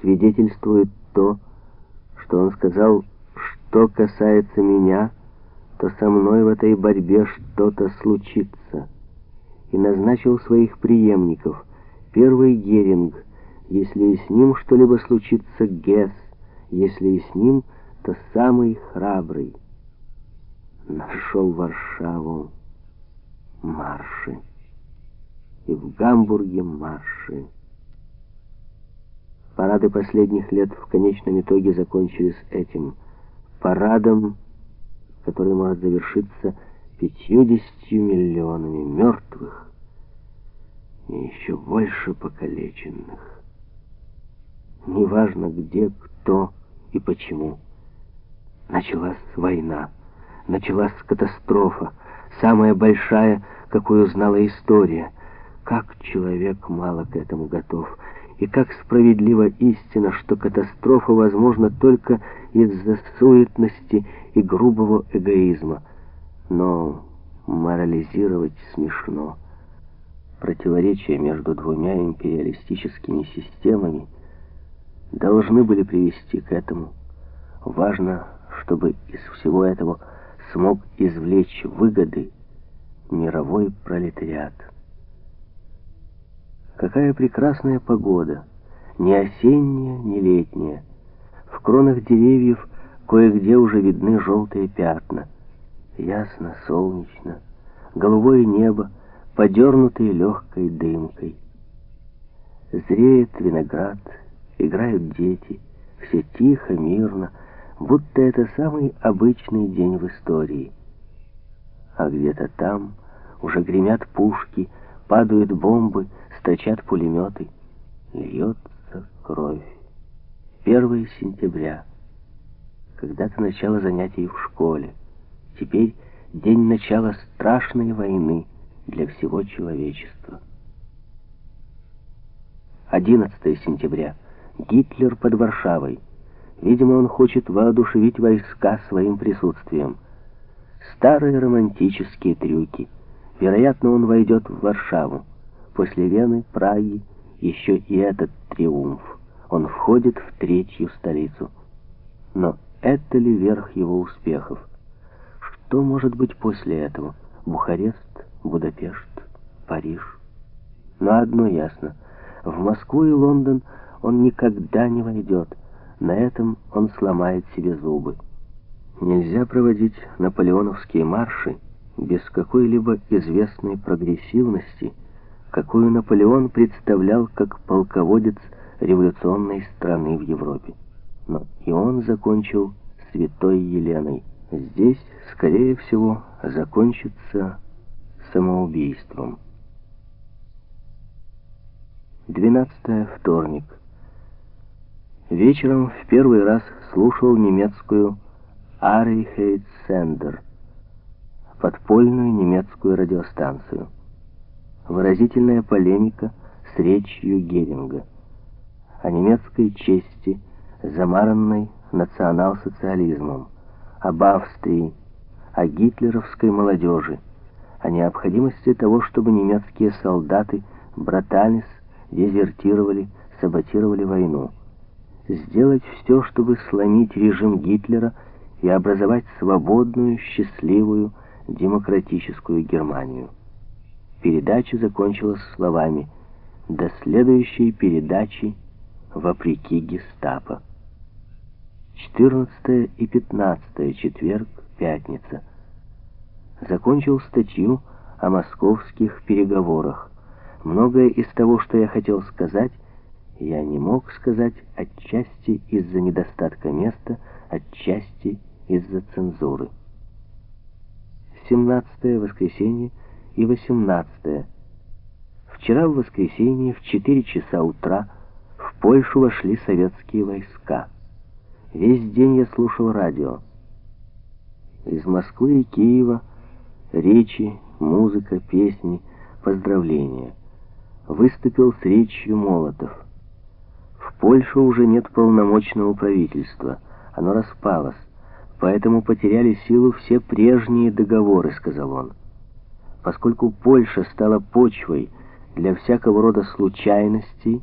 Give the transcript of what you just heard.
свидетельствует то, что он сказал, что касается меня, то со мной в этой борьбе что-то случится, и назначил своих преемников. Первый Геринг, если и с ним что-либо случится, Гесс, если и с ним, то самый храбрый. Нашел Варшаву марши, и в Гамбурге марши. Парады последних лет в конечном итоге закончились этим парадом, который может завершиться пятьюдесятью миллионами мертвых и еще больше покалеченных. Неважно где, кто и почему. Началась война, началась катастрофа, самая большая, какую знала история. Как человек мало к этому готов — и как справедлива истина, что катастрофа возможна только из-за суетности и грубого эгоизма. Но морализировать смешно. Противоречия между двумя империалистическими системами должны были привести к этому. Важно, чтобы из всего этого смог извлечь выгоды мировой пролетариат. Какая прекрасная погода, ни осенняя, ни летняя. В кронах деревьев кое-где уже видны желтые пятна. Ясно, солнечно, голубое небо, подернутое легкой дымкой. Зреет виноград, играют дети, все тихо, мирно, будто это самый обычный день в истории. А где-то там уже гремят пушки, падают бомбы, стучат пулеметы, льется кровь. 1 сентября. Когда-то начало занятий в школе. Теперь день начала страшной войны для всего человечества. 11 сентября. Гитлер под Варшавой. Видимо, он хочет воодушевить войска своим присутствием. Старые романтические трюки. Вероятно, он войдет в Варшаву. После Вены, Праги, еще и этот триумф. Он входит в третью столицу. Но это ли верх его успехов? Что может быть после этого? Бухарест, Будапешт, Париж? Но одно ясно. В Москву и Лондон он никогда не войдет. На этом он сломает себе зубы. Нельзя проводить наполеоновские марши без какой-либо известной прогрессивности – какую Наполеон представлял как полководец революционной страны в Европе. Но и он закончил святой Еленой. Здесь, скорее всего, закончится самоубийством. 12 вторник. Вечером в первый раз слушал немецкую Арихейт Сендер, подпольную немецкую радиостанцию выразительная полемика с речью Геринга о немецкой чести, замаранной национал-социализмом, об Австрии, о гитлеровской молодежи, о необходимости того, чтобы немецкие солдаты братались, дезертировали, саботировали войну, сделать все, чтобы сломить режим Гитлера и образовать свободную, счастливую, демократическую Германию. Передача закончилась словами «До следующей передачи вопреки гестапо». 14 и 15 четверг, пятница. Закончил статью о московских переговорах. Многое из того, что я хотел сказать, я не мог сказать отчасти из-за недостатка места, отчасти из-за цензуры. 17 воскресенье, и 18. Вчера в воскресенье в 4 часа утра в Польшу вошли советские войска. Весь день я слушал радио. Из Москвы и Киева речи, музыка, песни, поздравления. Выступил с речью Молотов. В Польше уже нет полномочного правительства, оно распалось, поэтому потеряли силу все прежние договоры, сказал он. Поскольку Польша стала почвой для всякого рода случайностей,